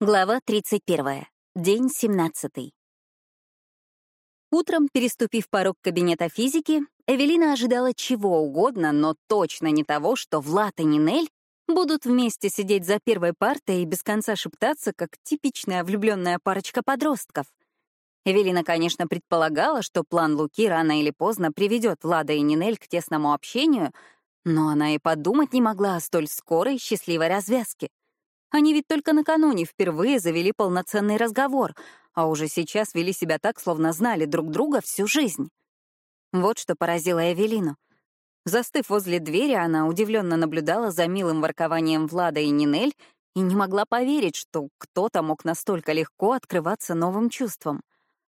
Глава 31. День 17. Утром, переступив порог кабинета физики, Эвелина ожидала чего угодно, но точно не того, что Влад и Нинель будут вместе сидеть за первой партой и без конца шептаться, как типичная влюбленная парочка подростков. Эвелина, конечно, предполагала, что план Луки рано или поздно приведет Влада и Нинель к тесному общению, но она и подумать не могла о столь скорой счастливой развязке. Они ведь только накануне впервые завели полноценный разговор, а уже сейчас вели себя так, словно знали друг друга всю жизнь. Вот что поразило Эвелину. Застыв возле двери, она удивленно наблюдала за милым воркованием Влада и Нинель и не могла поверить, что кто-то мог настолько легко открываться новым чувствам.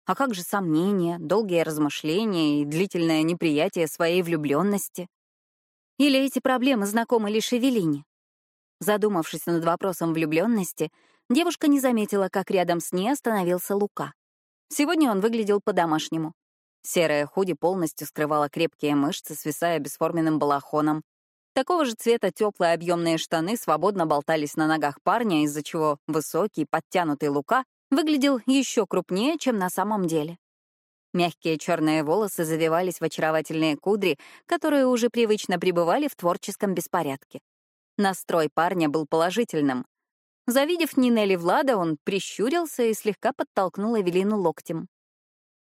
А как же сомнения, долгие размышления и длительное неприятие своей влюбленности? Или эти проблемы знакомы лишь Эвелине? Задумавшись над вопросом влюбленности, девушка не заметила, как рядом с ней остановился Лука. Сегодня он выглядел по-домашнему. Серая худи полностью скрывала крепкие мышцы, свисая бесформенным балахоном. Такого же цвета теплые объемные штаны свободно болтались на ногах парня, из-за чего высокий, подтянутый Лука выглядел еще крупнее, чем на самом деле. Мягкие черные волосы завивались в очаровательные кудри, которые уже привычно пребывали в творческом беспорядке. Настрой парня был положительным. Завидев Нинелли Влада, он прищурился и слегка подтолкнул Эвелину локтем.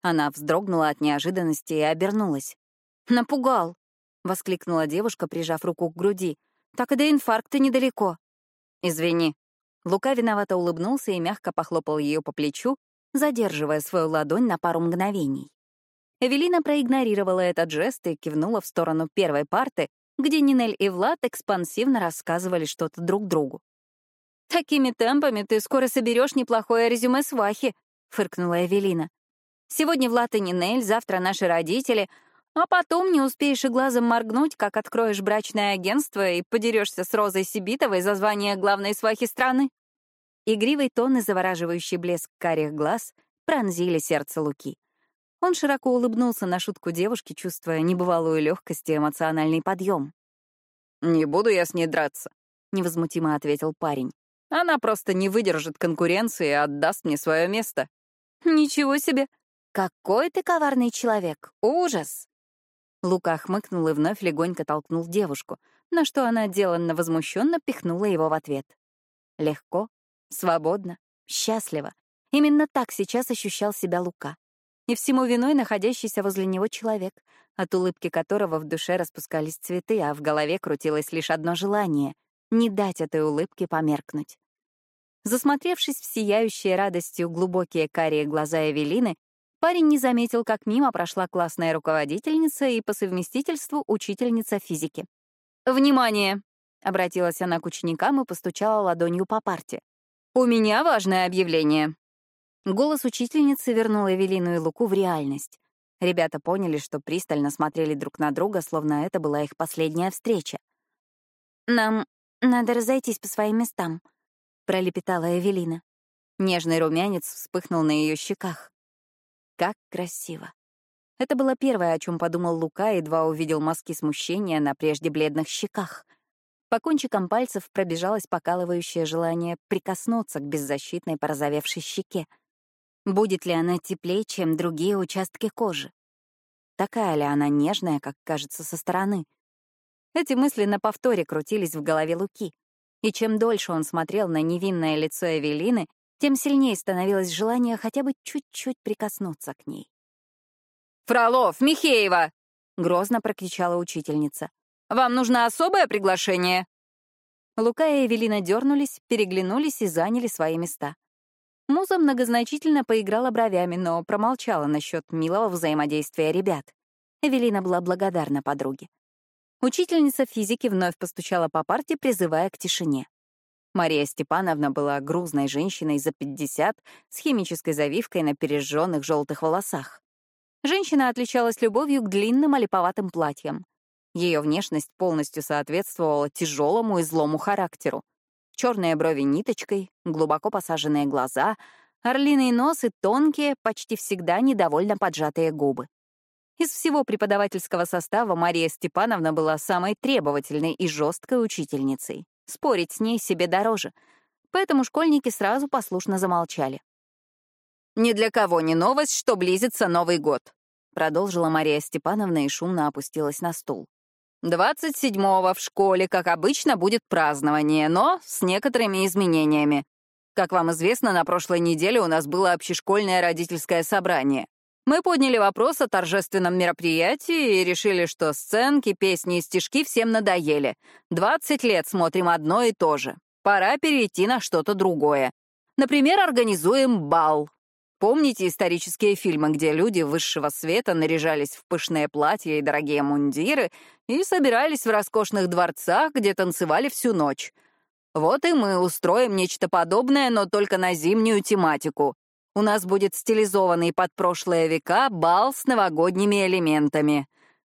Она вздрогнула от неожиданности и обернулась. «Напугал!» — воскликнула девушка, прижав руку к груди. «Так и до инфаркта недалеко». «Извини». Лука виновато улыбнулся и мягко похлопал ее по плечу, задерживая свою ладонь на пару мгновений. Эвелина проигнорировала этот жест и кивнула в сторону первой парты, где Нинель и Влад экспансивно рассказывали что-то друг другу. «Такими темпами ты скоро соберешь неплохое резюме свахи», — фыркнула Эвелина. «Сегодня Влад и Нинель, завтра наши родители, а потом не успеешь и глазом моргнуть, как откроешь брачное агентство и подерешься с Розой Сибитовой за звание главной свахи страны». Игривый тон и завораживающий блеск карих глаз пронзили сердце Луки. Он широко улыбнулся на шутку девушки, чувствуя небывалую легкость и эмоциональный подъем. «Не буду я с ней драться», — невозмутимо ответил парень. «Она просто не выдержит конкуренции и отдаст мне свое место». «Ничего себе! Какой ты коварный человек! Ужас!» Лука хмыкнул и вновь легонько толкнул девушку, на что она деланно возмущенно пихнула его в ответ. Легко, свободно, счастливо. Именно так сейчас ощущал себя Лука. И всему виной находящийся возле него человек, от улыбки которого в душе распускались цветы, а в голове крутилось лишь одно желание — не дать этой улыбке померкнуть. Засмотревшись в сияющие радостью глубокие карие глаза Эвелины, парень не заметил, как мимо прошла классная руководительница и по совместительству учительница физики. «Внимание!» — обратилась она к ученикам и постучала ладонью по парте. «У меня важное объявление. Голос учительницы вернул Эвелину и Луку в реальность. Ребята поняли, что пристально смотрели друг на друга, словно это была их последняя встреча. «Нам надо разойтись по своим местам», — пролепетала Эвелина. Нежный румянец вспыхнул на ее щеках. Как красиво. Это было первое, о чем подумал Лука, едва увидел маски смущения на прежде бледных щеках. По кончикам пальцев пробежалось покалывающее желание прикоснуться к беззащитной порозовевшей щеке — Будет ли она теплее, чем другие участки кожи? Такая ли она нежная, как кажется со стороны? Эти мысли на повторе крутились в голове Луки. И чем дольше он смотрел на невинное лицо Эвелины, тем сильнее становилось желание хотя бы чуть-чуть прикоснуться к ней. «Фролов, Михеева!» — грозно прокричала учительница. «Вам нужно особое приглашение?» Лука и Эвелина дернулись, переглянулись и заняли свои места. Муза многозначительно поиграла бровями, но промолчала насчет милого взаимодействия ребят. Эвелина была благодарна подруге. Учительница физики вновь постучала по парте, призывая к тишине. Мария Степановна была грузной женщиной за 50 с химической завивкой на пережженных желтых волосах. Женщина отличалась любовью к длинным олиповатым платьям. Ее внешность полностью соответствовала тяжелому и злому характеру черные брови ниточкой, глубоко посаженные глаза, орлиный нос и тонкие, почти всегда недовольно поджатые губы. Из всего преподавательского состава Мария Степановна была самой требовательной и жесткой учительницей. Спорить с ней себе дороже. поэтому школьники сразу послушно замолчали. «Ни для кого не новость, что близится Новый год», — продолжила Мария Степановна и шумно опустилась на стул. «Двадцать седьмого в школе, как обычно, будет празднование, но с некоторыми изменениями. Как вам известно, на прошлой неделе у нас было общешкольное родительское собрание. Мы подняли вопрос о торжественном мероприятии и решили, что сценки, песни и стишки всем надоели. Двадцать лет смотрим одно и то же. Пора перейти на что-то другое. Например, организуем бал. Помните исторические фильмы, где люди высшего света наряжались в пышные платья и дорогие мундиры и собирались в роскошных дворцах, где танцевали всю ночь? Вот и мы устроим нечто подобное, но только на зимнюю тематику. У нас будет стилизованный под прошлые века бал с новогодними элементами.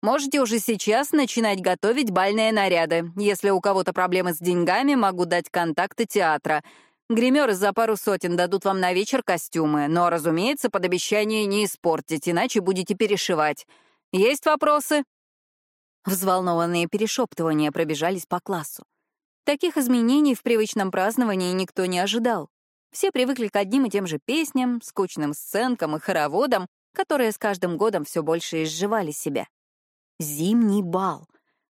Можете уже сейчас начинать готовить бальные наряды. Если у кого-то проблемы с деньгами, могу дать контакты театра — Гримеры за пару сотен дадут вам на вечер костюмы, но, разумеется, под обещание не испортить, иначе будете перешивать. Есть вопросы?» Взволнованные перешептывания пробежались по классу. Таких изменений в привычном праздновании никто не ожидал. Все привыкли к одним и тем же песням, скучным сценкам и хороводам, которые с каждым годом все больше изживали себя. Зимний бал.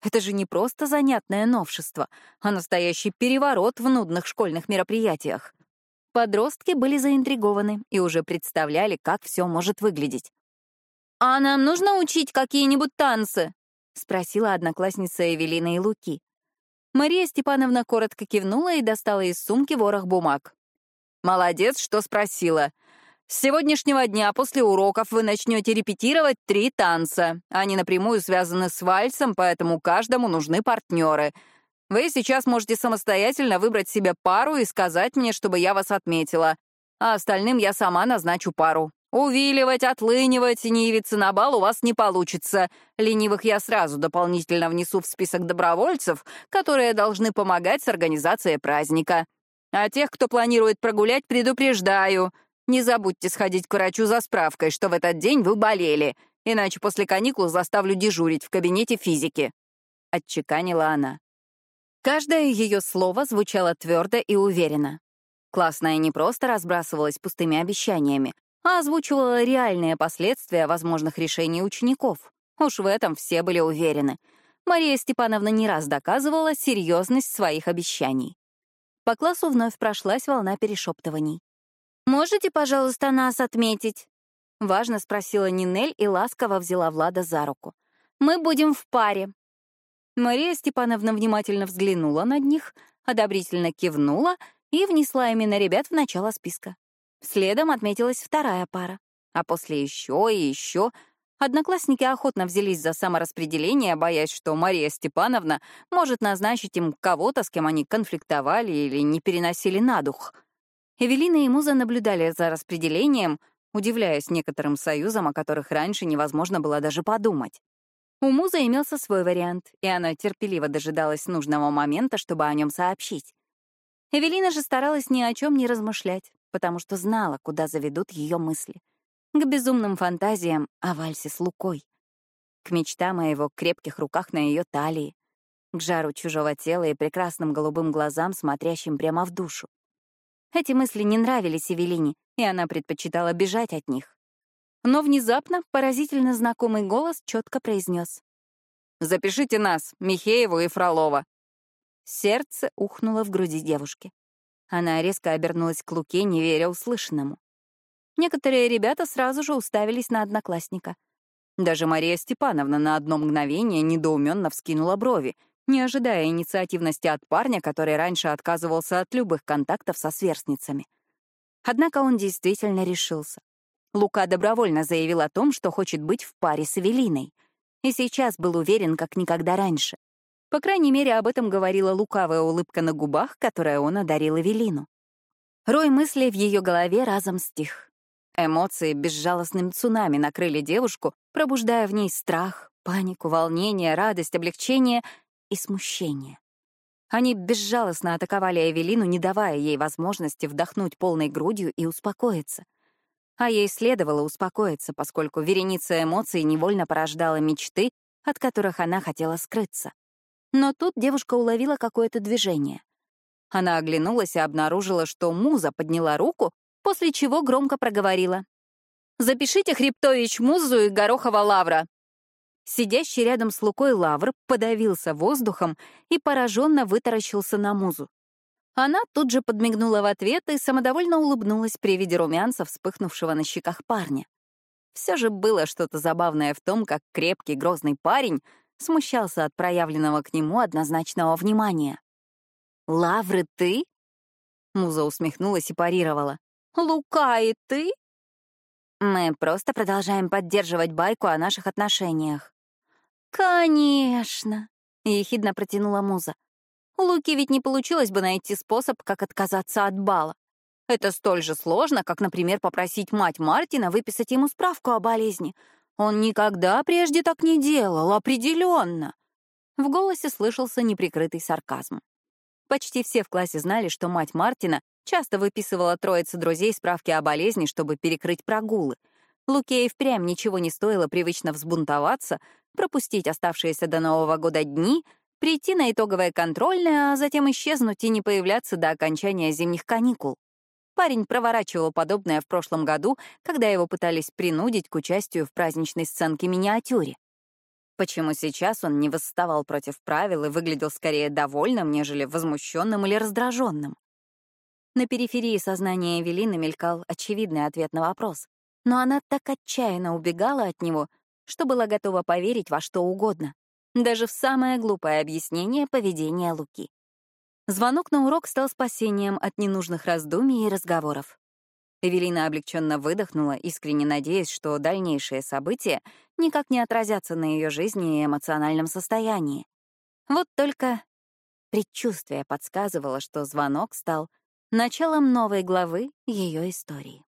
Это же не просто занятное новшество, а настоящий переворот в нудных школьных мероприятиях. Подростки были заинтригованы и уже представляли, как все может выглядеть. «А нам нужно учить какие-нибудь танцы?» — спросила одноклассница Эвелина и Луки. Мария Степановна коротко кивнула и достала из сумки ворох бумаг. «Молодец, что спросила. С сегодняшнего дня после уроков вы начнете репетировать три танца. Они напрямую связаны с вальсом, поэтому каждому нужны партнеры. Вы сейчас можете самостоятельно выбрать себе пару и сказать мне, чтобы я вас отметила. А остальным я сама назначу пару. Увиливать, отлынивать и не явиться на бал у вас не получится. Ленивых я сразу дополнительно внесу в список добровольцев, которые должны помогать с организацией праздника. А тех, кто планирует прогулять, предупреждаю — не забудьте сходить к врачу за справкой, что в этот день вы болели, иначе после каникул заставлю дежурить в кабинете физики», — отчеканила она. Каждое ее слово звучало твердо и уверенно. Классная не просто разбрасывалась пустыми обещаниями, а озвучивала реальные последствия возможных решений учеников. Уж в этом все были уверены. Мария Степановна не раз доказывала серьезность своих обещаний. По классу вновь прошлась волна перешептываний. «Можете, пожалуйста, нас отметить?» — важно спросила Нинель и ласково взяла Влада за руку. «Мы будем в паре». Мария Степановна внимательно взглянула на них, одобрительно кивнула и внесла имена ребят в начало списка. Следом отметилась вторая пара, а после еще и еще. Одноклассники охотно взялись за самораспределение, боясь, что Мария Степановна может назначить им кого-то, с кем они конфликтовали или не переносили на дух — Эвелина и Муза наблюдали за распределением, удивляясь некоторым союзам, о которых раньше невозможно было даже подумать. У Музы имелся свой вариант, и она терпеливо дожидалась нужного момента, чтобы о нем сообщить. Эвелина же старалась ни о чем не размышлять, потому что знала, куда заведут ее мысли. К безумным фантазиям о вальсе с Лукой. К мечтам о его крепких руках на ее талии. К жару чужого тела и прекрасным голубым глазам, смотрящим прямо в душу. Эти мысли не нравились Эвелине, и она предпочитала бежать от них. Но внезапно поразительно знакомый голос четко произнес. «Запишите нас, Михееву и Фролова». Сердце ухнуло в груди девушки. Она резко обернулась к Луке, не веря услышанному. Некоторые ребята сразу же уставились на одноклассника. Даже Мария Степановна на одно мгновение недоуменно вскинула брови, не ожидая инициативности от парня, который раньше отказывался от любых контактов со сверстницами. Однако он действительно решился. Лука добровольно заявил о том, что хочет быть в паре с Эвелиной. И сейчас был уверен, как никогда раньше. По крайней мере, об этом говорила лукавая улыбка на губах, которая он одарил Эвелину. Рой мыслей в ее голове разом стих. Эмоции безжалостным цунами накрыли девушку, пробуждая в ней страх, панику, волнение, радость, облегчение и смущение. Они безжалостно атаковали Эвелину, не давая ей возможности вдохнуть полной грудью и успокоиться. А ей следовало успокоиться, поскольку вереница эмоций невольно порождала мечты, от которых она хотела скрыться. Но тут девушка уловила какое-то движение. Она оглянулась и обнаружила, что Муза подняла руку, после чего громко проговорила. «Запишите Хриптович Музу и Горохова Лавра». Сидящий рядом с Лукой Лавр подавился воздухом и пораженно вытаращился на Музу. Она тут же подмигнула в ответ и самодовольно улыбнулась при виде румянца, вспыхнувшего на щеках парня. Все же было что-то забавное в том, как крепкий, грозный парень смущался от проявленного к нему однозначного внимания. «Лавры ты?» Муза усмехнулась и парировала. «Лука и ты?» «Мы просто продолжаем поддерживать байку о наших отношениях». «Конечно», — ехидно протянула Муза. У Луки ведь не получилось бы найти способ, как отказаться от бала. Это столь же сложно, как, например, попросить мать Мартина выписать ему справку о болезни. Он никогда прежде так не делал, определенно. В голосе слышался неприкрытый сарказм. Почти все в классе знали, что мать Мартина часто выписывала троице друзей справки о болезни, чтобы перекрыть прогулы. Луке и впрямь ничего не стоило привычно взбунтоваться, пропустить оставшиеся до Нового года дни — прийти на итоговое контрольное, а затем исчезнуть и не появляться до окончания зимних каникул. Парень проворачивал подобное в прошлом году, когда его пытались принудить к участию в праздничной сценке-миниатюре. Почему сейчас он не восставал против правил и выглядел скорее довольным, нежели возмущенным или раздраженным? На периферии сознания Эвелины мелькал очевидный ответ на вопрос, но она так отчаянно убегала от него, что была готова поверить во что угодно даже в самое глупое объяснение поведения Луки. Звонок на урок стал спасением от ненужных раздумий и разговоров. Эвелина облегченно выдохнула, искренне надеясь, что дальнейшие события никак не отразятся на ее жизни и эмоциональном состоянии. Вот только предчувствие подсказывало, что звонок стал началом новой главы ее истории.